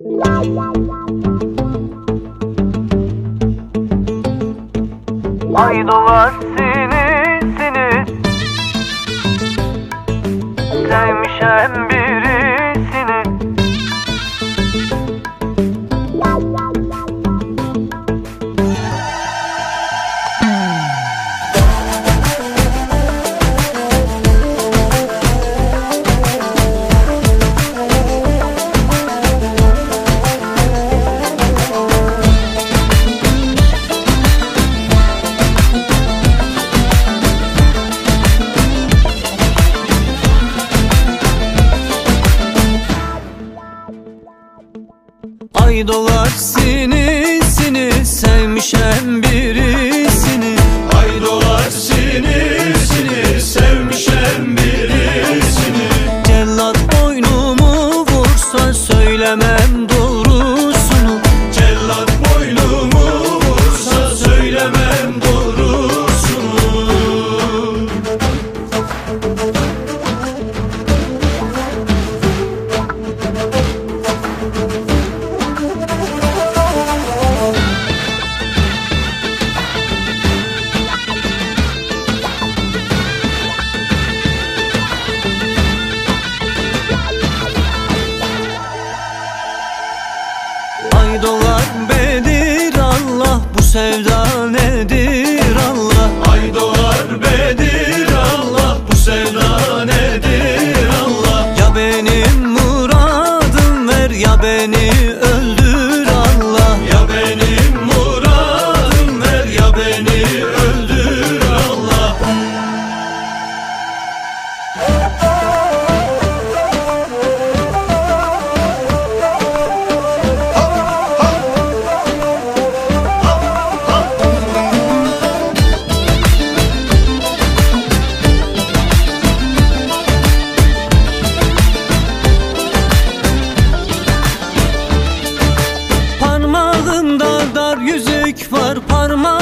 Ay dolar sinisini Sevmişem birisini dolar sevda nedir Allah? Ay dolar bedir Allah bu sevda nedir Allah? Ya benim muradım ver ya beni öldür var parmağım